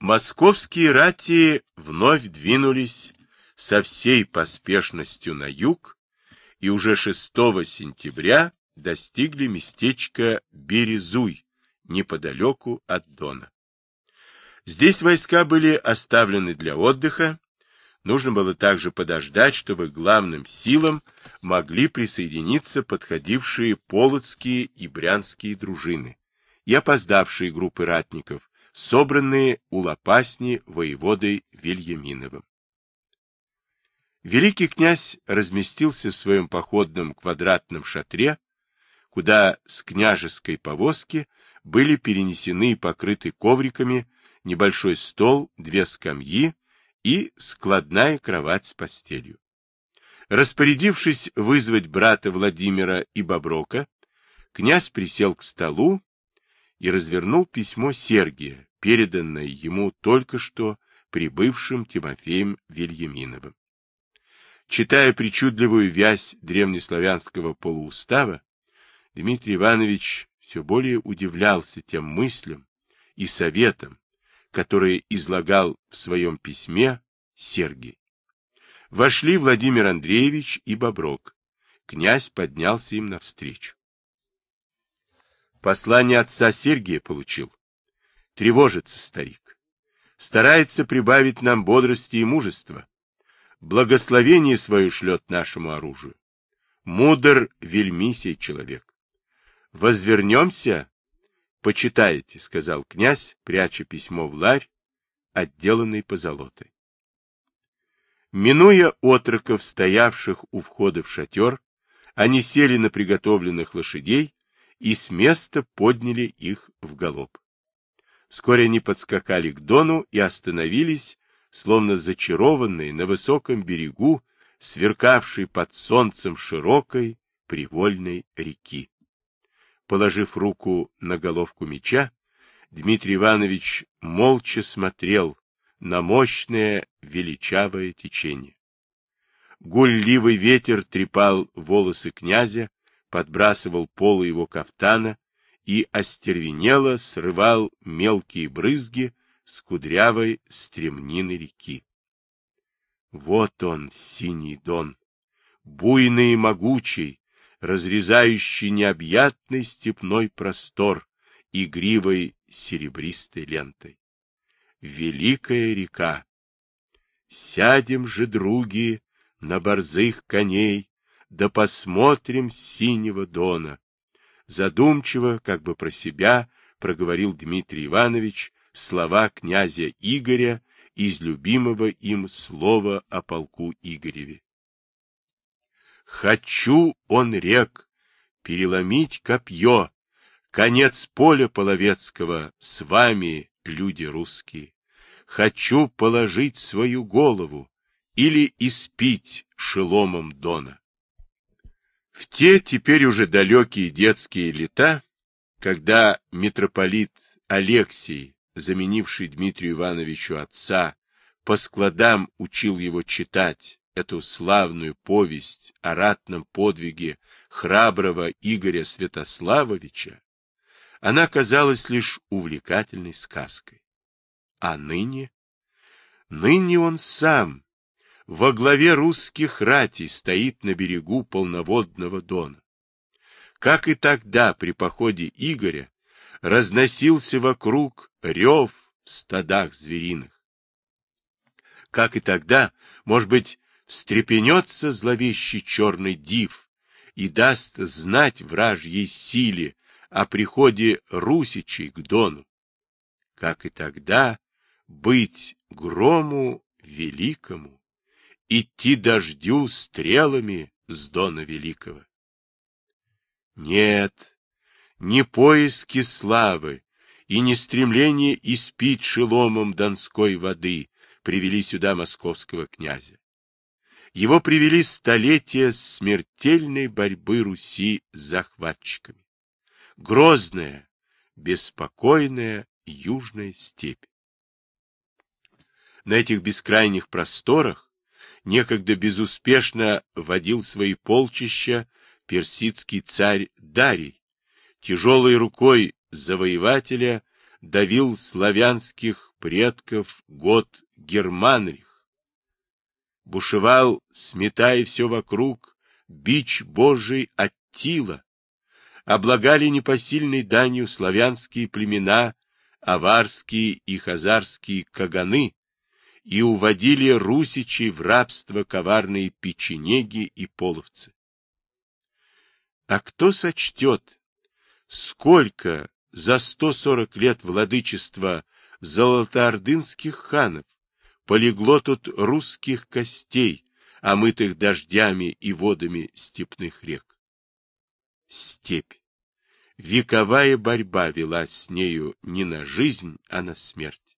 Московские рати вновь двинулись со всей поспешностью на юг и уже 6 сентября достигли местечка Березуй, неподалеку от Дона. Здесь войска были оставлены для отдыха, нужно было также подождать, чтобы главным силам могли присоединиться подходившие полоцкие и брянские дружины и опоздавшие группы ратников, собранные у Лопасни воеводой Вильяминовым. Великий князь разместился в своем походном квадратном шатре, куда с княжеской повозки были перенесены и покрыты ковриками небольшой стол, две скамьи и складная кровать с постелью. Распорядившись вызвать брата Владимира и Боброка, князь присел к столу и развернул письмо Сергия, переданное ему только что прибывшим Тимофеем Вильяминовым. Читая причудливую вязь древнеславянского полуустава, Дмитрий Иванович все более удивлялся тем мыслям и советам, которые излагал в своем письме Сергий. Вошли Владимир Андреевич и Боброк. Князь поднялся им навстречу. Послание отца Сергия получил. Тревожится старик. Старается прибавить нам бодрости и мужества благословение свое шлет нашему оружию. Мудр вельми сей человек. Возвернемся, почитаете, — сказал князь, пряча письмо в ларь, отделанный позолотой. Минуя отроков, стоявших у входа в шатер, они сели на приготовленных лошадей и с места подняли их в галоп. Вскоре они подскакали к Дону и остановились словно зачарованные на высоком берегу, сверкавшей под солнцем широкой привольной реки. Положив руку на головку меча, Дмитрий Иванович молча смотрел на мощное величавое течение. Гульливый ветер трепал волосы князя, подбрасывал полы его кафтана и остервенело срывал мелкие брызги с кудрявой стремнины реки. Вот он, синий дон, буйный и могучий, разрезающий необъятный степной простор игривой серебристой лентой. Великая река! Сядем же, други, на борзых коней, да посмотрим синего дона. Задумчиво, как бы про себя, проговорил Дмитрий Иванович, слова князя Игоря из любимого им слова о полку Игореве. «Хочу, он рек, переломить копье, конец поля половецкого с вами, люди русские. Хочу положить свою голову или испить шеломом Дона». В те теперь уже далекие детские лета, когда митрополит Алексий заменивший Дмитрию Ивановичу отца, по складам учил его читать эту славную повесть о ратном подвиге храброго Игоря Святославовича, она казалась лишь увлекательной сказкой. А ныне? Ныне он сам во главе русских ратей стоит на берегу полноводного Дона. Как и тогда при походе Игоря разносился вокруг рев в стадах звериных. Как и тогда, может быть, встрепенется зловещий черный див и даст знать вражьей силе о приходе русичей к Дону. Как и тогда, быть грому великому, идти дождю стрелами с Дона Великого. Нет, не поиски славы, и не стремление испить шеломом донской воды привели сюда московского князя. Его привели столетия смертельной борьбы Руси с захватчиками. Грозная, беспокойная южная степь. На этих бескрайних просторах некогда безуспешно водил свои полчища персидский царь Дарий, тяжелой рукой завоевателя давил славянских предков год Германрих. Бушевал, сметая все вокруг, бич Божий Аттила. Облагали непосильной данью славянские племена, аварские и хазарские каганы, и уводили русичей в рабство коварные печенеги и половцы. А кто сочтет, сколько за 140 лет владычества золотоордынских ханов полегло тут русских костей, омытых дождями и водами степных рек? Степь. Вековая борьба велась с нею не на жизнь, а на смерть.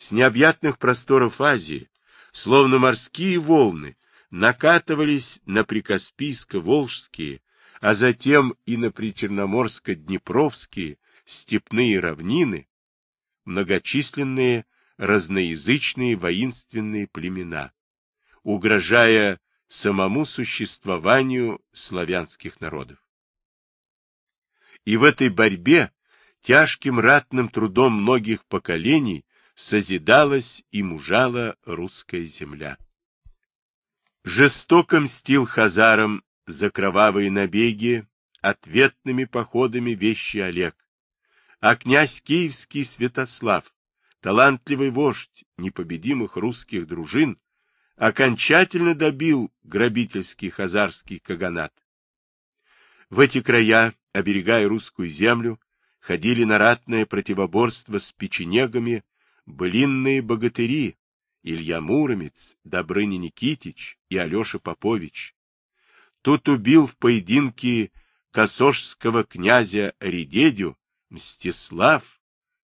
С необъятных просторов Азии, словно морские волны, накатывались на прикаспийско-волжские, а затем и на причерноморско-днепровские степные равнины, многочисленные разноязычные воинственные племена, угрожая самому существованию славянских народов. И в этой борьбе тяжким ратным трудом многих поколений созидалась и мужала русская земля. Жестоко мстил хазарам за кровавые набеги ответными походами вещи Олег, а князь Киевский Святослав, талантливый вождь непобедимых русских дружин, окончательно добил грабительский хазарский каганат. В эти края, оберегая русскую землю, ходили на ратное противоборство с печенегами былинные богатыри Илья Муромец, Добрыня Никитич и Алеша Попович. Тут убил в поединке косожского князя Редедю Мстислав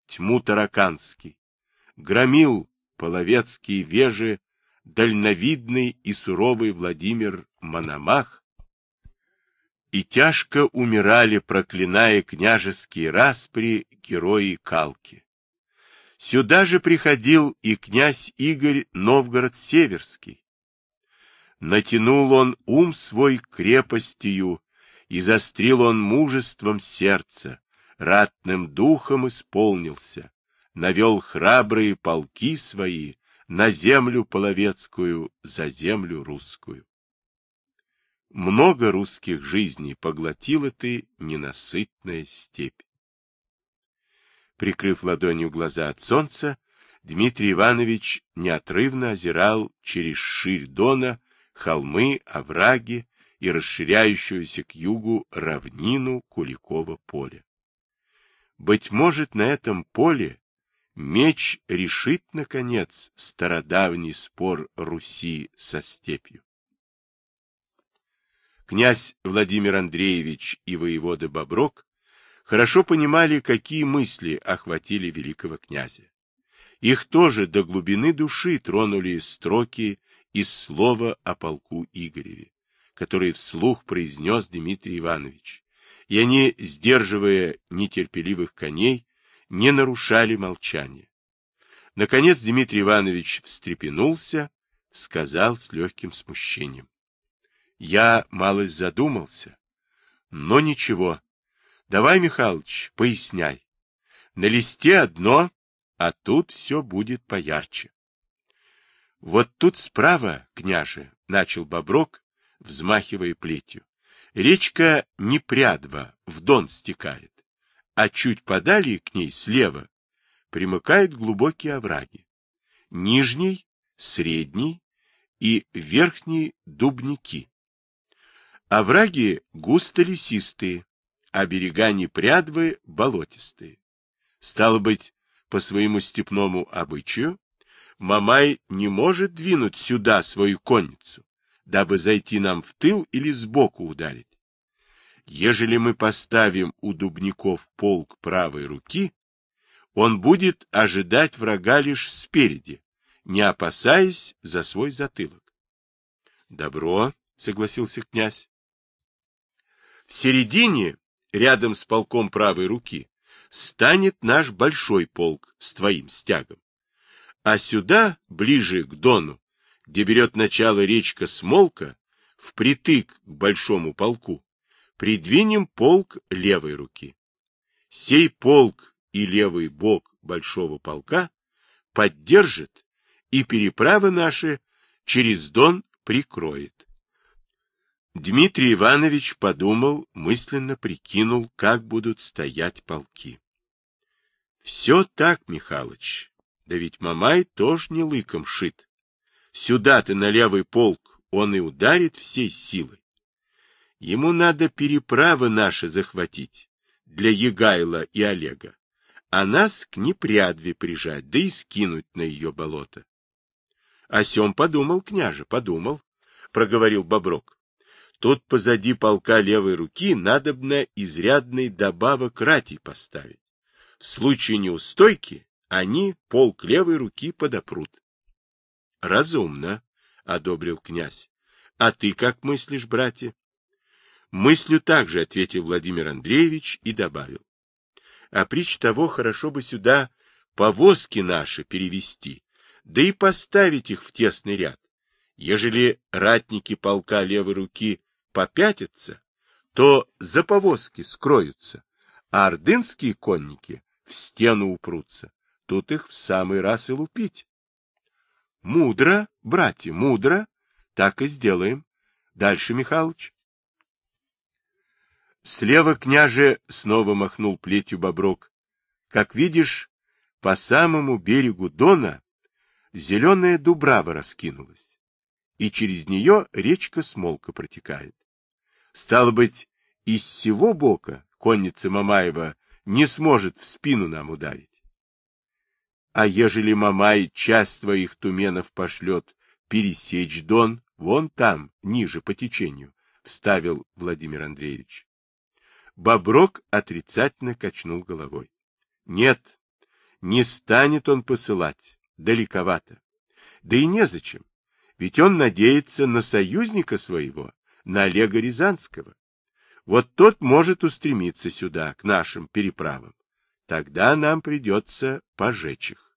Тьму Тараканский, громил половецкие вежи дальновидный и суровый Владимир Мономах, и тяжко умирали, проклиная княжеские распри, герои Калки. Сюда же приходил и князь Игорь Новгород-Северский. Натянул он ум свой крепостью, и застрил он мужеством сердца, ратным духом исполнился, навел храбрые полки свои на землю половецкую, за землю русскую. Много русских жизней поглотила ты ненасытная степь. Прикрыв ладонью глаза от солнца, Дмитрий Иванович неотрывно озирал через ширь Дона холмы, овраги и расширяющуюся к югу равнину Куликова поля. Быть может, на этом поле меч решит, наконец, стародавний спор Руси со степью. Князь Владимир Андреевич и воевода Боброк хорошо понимали, какие мысли охватили великого князя. Их тоже до глубины души тронули строки из слова о полку Игореве, который вслух произнес Дмитрий Иванович, и они, сдерживая нетерпеливых коней, не нарушали молчания. Наконец Дмитрий Иванович встрепенулся, сказал с легким смущением. Я малость задумался, но ничего, Давай, Михалыч, поясняй. На листе одно, а тут все будет поярче. Вот тут справа, княже, начал Боброк, взмахивая плетью. Речка Непрядва в Дон стекает, а чуть подали к ней слева примыкают глубокие овраги. Нижний, средний и верхний дубники. Овраги густо лесистые, а берега Непрядвы болотистые. Стало быть, по своему степному обычаю, Мамай не может двинуть сюда свою конницу, дабы зайти нам в тыл или сбоку ударить. Ежели мы поставим у дубников полк правой руки, он будет ожидать врага лишь спереди, не опасаясь за свой затылок. — Добро, — согласился князь. В середине рядом с полком правой руки, станет наш большой полк с твоим стягом. А сюда, ближе к Дону, где берет начало речка Смолка, впритык к большому полку, придвинем полк левой руки. Сей полк и левый бок большого полка поддержит и переправы наши через Дон прикроет. Дмитрий Иванович подумал, мысленно прикинул, как будут стоять полки. Все так, Михалыч, да ведь Мамай тоже не лыком шит. Сюда-то на левый полк он и ударит всей силой. Ему надо переправы наши захватить для Егайла и Олега, а нас к Непрядве прижать, да и скинуть на ее болото. О сем подумал княже, подумал, — проговорил Боброк. Тут позади полка левой руки надобно изрядный добавок ратей поставить. В случае неустойки они полк левой руки подопрут. — Разумно, — одобрил князь. — А ты как мыслишь, братья? — Мыслю так же, — ответил Владимир Андреевич и добавил. — А прич того, хорошо бы сюда повозки наши перевести, да и поставить их в тесный ряд. Ежели ратники полка левой руки попятятся, то за повозки скроются, а ордынские конники в стену упрутся. Тут их в самый раз и лупить. Мудро, братья, мудро. Так и сделаем. Дальше, Михалыч. Слева княже снова махнул плетью боброк. Как видишь, по самому берегу Дона зеленая дубрава раскинулась, и через нее речка Смолка протекает. Стало быть, из всего бока конница Мамаева не сможет в спину нам ударить. А ежели Мамай часть твоих туменов пошлет пересечь Дон, вон там, ниже по течению, — вставил Владимир Андреевич. Боброк отрицательно качнул головой. Нет, не станет он посылать далековато. Да и незачем, ведь он надеется на союзника своего, на Олега Рязанского. Вот тот может устремиться сюда, к нашим переправам. Тогда нам придется пожечь их.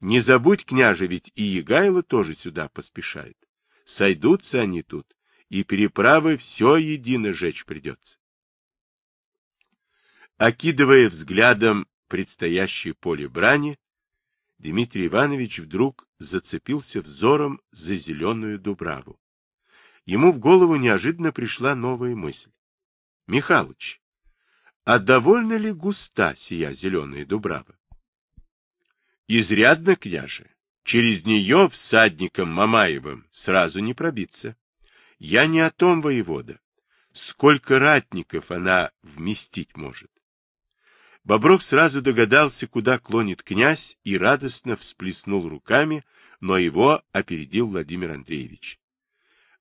Не забудь, княже, ведь и Егайло тоже сюда поспешает. Сойдутся они тут, и переправы все едино жечь придется. Окидывая взглядом предстоящее поле брани, Дмитрий Иванович вдруг зацепился взором за зеленую дубраву. Ему в голову неожиданно пришла новая мысль. — Михалыч, а довольно ли густа сия зеленая дубрава? — Изрядно, княже. Через нее всадником Мамаевым сразу не пробиться. Я не о том, воевода. Сколько ратников она вместить может? Бобров сразу догадался, куда клонит князь, и радостно всплеснул руками, но его опередил Владимир Андреевич. —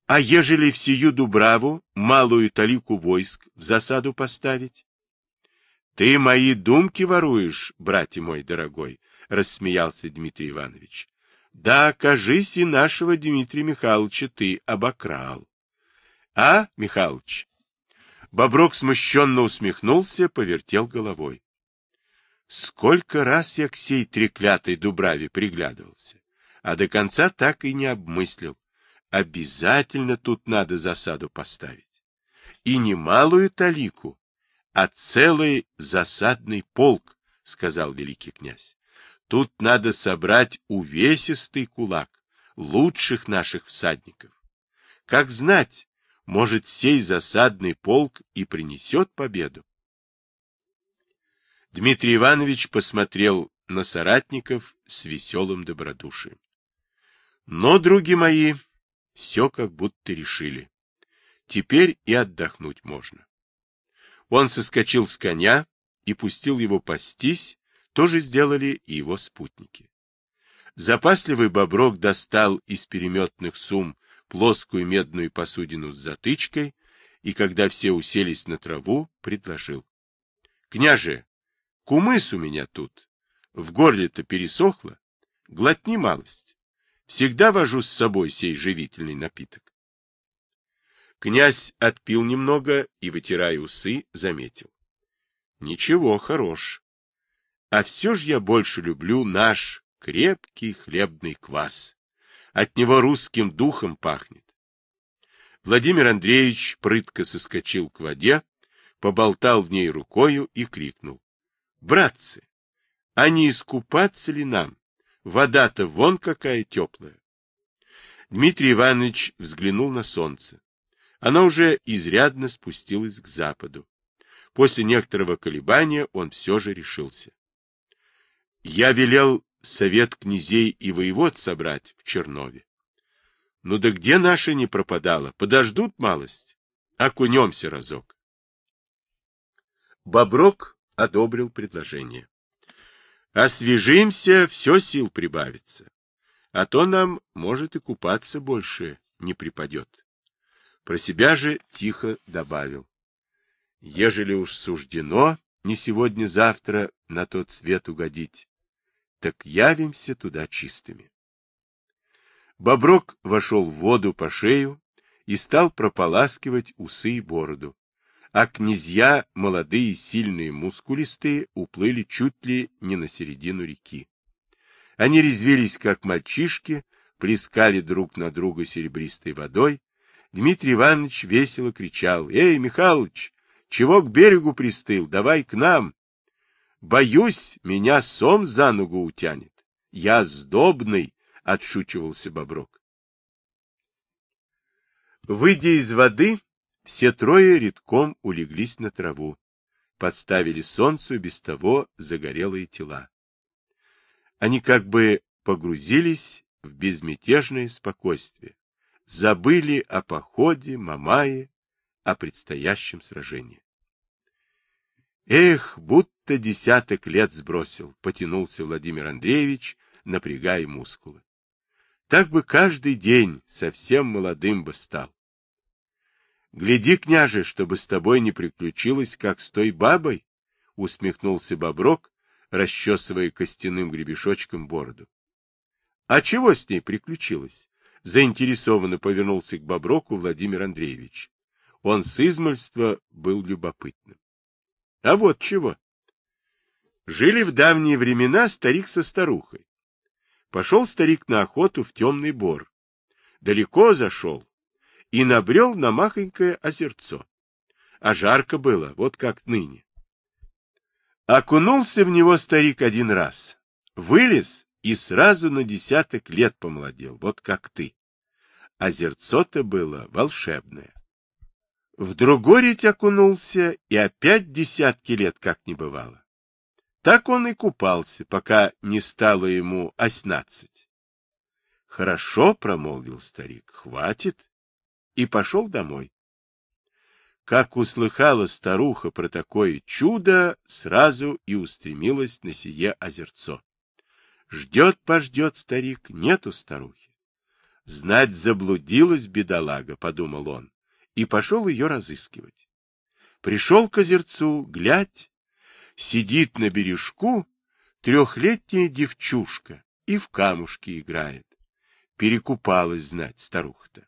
А ежели в Дубраву малую талику войск в засаду поставить? — Ты мои думки воруешь, братья мой дорогой, — рассмеялся Дмитрий Иванович. — Да, кажись, и нашего Дмитрия Михайловича ты обокрал. — А, Михайлович? Боброк смущенно усмехнулся, повертел головой. Сколько раз я к сей треклятой дубраве приглядывался, а до конца так и не обмыслил. Обязательно тут надо засаду поставить. И не малую талику, а целый засадный полк, — сказал великий князь. Тут надо собрать увесистый кулак лучших наших всадников. Как знать, может, сей засадный полк и принесет победу. Дмитрий Иванович посмотрел на соратников с веселым добродушием. Но, други мои, все как будто решили. Теперь и отдохнуть можно. Он соскочил с коня и пустил его пастись, тоже сделали и его спутники. Запасливый боброк достал из переметных сум плоскую медную посудину с затычкой, и когда все уселись на траву, предложил. — Княже, Кумыс у меня тут. В горле-то пересохло. Глотни малость. Всегда вожу с собой сей живительный напиток. Князь отпил немного и, вытирая усы, заметил. Ничего, хорош. А все же я больше люблю наш крепкий хлебный квас. От него русским духом пахнет. Владимир Андреевич прытко соскочил к воде, поболтал в ней рукою и крикнул. Братцы, А не искупаться ли нам? Вода-то вон какая теплая. Дмитрий Иванович взглянул на солнце. Оно уже изрядно спустилось к западу. После некоторого колебания он все же решился. Я велел совет князей и воевод собрать в Чернове. Ну да где наша не пропадала? Подождут малость. Окунемся разок. Боброк одобрил предложение. Освежимся, все сил прибавится. А то нам, может, и купаться больше не припадет. Про себя же тихо добавил. Ежели уж суждено не сегодня-завтра на тот свет угодить, так явимся туда чистыми. Боброк вошел в воду по шею и стал прополаскивать усы и бороду, а князья, молодые, сильные, мускулистые, уплыли чуть ли не на середину реки. Они резвились, как мальчишки, плескали друг на друга серебристой водой. Дмитрий Иванович весело кричал, «Эй, Михалыч, чего к берегу пристыл? Давай к нам!» «Боюсь, меня сом за ногу утянет. Я сдобный!» — отшучивался Боброк. Выйдя из воды, все трое редком улеглись на траву, подставили солнцу без того загорелые тела. Они как бы погрузились в безмятежное спокойствие, забыли о походе, Мамае, о предстоящем сражении. Эх, будто десяток лет сбросил, потянулся Владимир Андреевич, напрягая мускулы. Так бы каждый день совсем молодым бы стал. Гляди, княже, чтобы с тобой не приключилось, как с той бабой, — усмехнулся Боброк, расчесывая костяным гребешочком бороду. — А чего с ней приключилось? — заинтересованно повернулся к Боброку Владимир Андреевич. Он с измольства был любопытным. — А вот чего. Жили в давние времена старик со старухой. Пошел старик на охоту в темный бор. Далеко зашел, и набрел на махонькое озерцо. А жарко было, вот как ныне. Окунулся в него старик один раз, вылез и сразу на десяток лет помолодел, вот как ты. Озерцо-то было волшебное. В другой редь окунулся, и опять десятки лет как не бывало. Так он и купался, пока не стало ему оснадцать. — Хорошо, — промолвил старик, — хватит и пошел домой. Как услыхала старуха про такое чудо, сразу и устремилась на сие озерцо. Ждет-пождет старик, нету старухи. Знать заблудилась бедолага, подумал он, и пошел ее разыскивать. Пришел к озерцу, глядь, сидит на бережку трехлетняя девчушка и в камушки играет. Перекупалась, знать, старуха-то.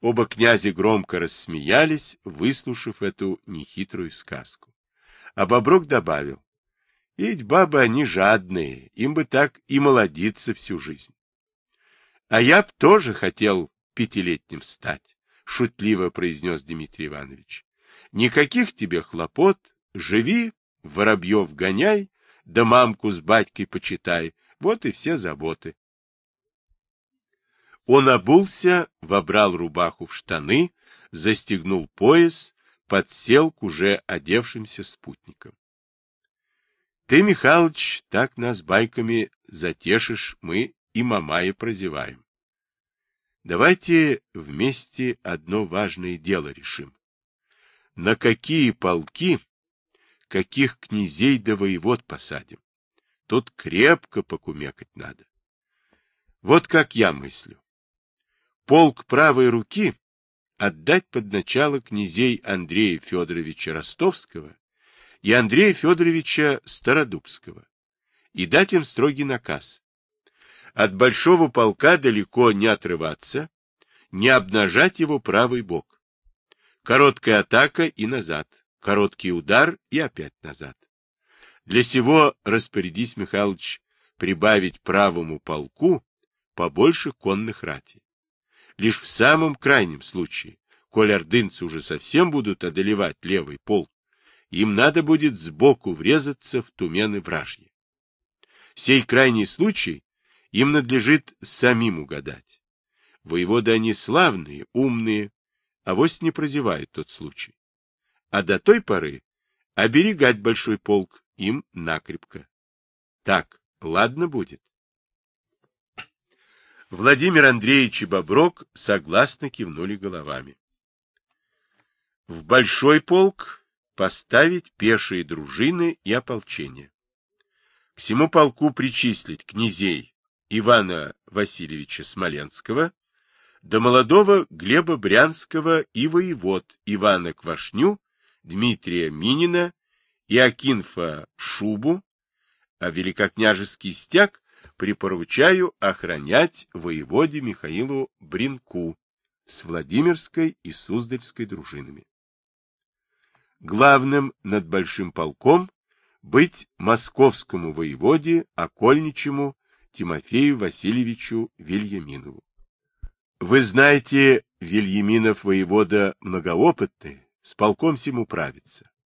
Оба князя громко рассмеялись, выслушав эту нехитрую сказку. А Боброк добавил, ведь бабы они жадные, им бы так и молодиться всю жизнь. А я б тоже хотел пятилетним стать, шутливо произнес Дмитрий Иванович. Никаких тебе хлопот, живи, воробьев гоняй, да мамку с батькой почитай, вот и все заботы. Он обулся, вобрал рубаху в штаны, застегнул пояс, подсел к уже одевшимся спутникам. — Ты, Михалыч, так нас байками затешишь, мы и Мамая прозеваем. Давайте вместе одно важное дело решим. На какие полки, каких князей да воевод посадим? Тут крепко покумекать надо. Вот как я мыслю полк правой руки отдать под начало князей Андрея Федоровича Ростовского и Андрея Федоровича Стародубского и дать им строгий наказ. От большого полка далеко не отрываться, не обнажать его правый бок. Короткая атака и назад, короткий удар и опять назад. Для сего распорядись, Михайлович, прибавить правому полку побольше конных рати лишь в самом крайнем случае, коль ордынцы уже совсем будут одолевать левый пол, им надо будет сбоку врезаться в тумены вражьи. Сей крайний случай им надлежит самим угадать. Воеводы они славные, умные, а вось не прозевают тот случай. А до той поры оберегать большой полк им накрепко. Так, ладно будет. Владимир Андреевич и Боброк согласно кивнули головами. В большой полк поставить пешие дружины и ополчение. К всему полку причислить князей Ивана Васильевича Смоленского, до молодого Глеба Брянского и воевод Ивана Квашню, Дмитрия Минина и Акинфа Шубу, а великокняжеский стяг припоручаю охранять воеводе Михаилу Бринку с Владимирской и Суздальской дружинами. Главным над большим полком быть московскому воеводе окольничему Тимофею Васильевичу Вильяминову. Вы знаете, Вильяминов воевода многоопытный, с полком сим управится.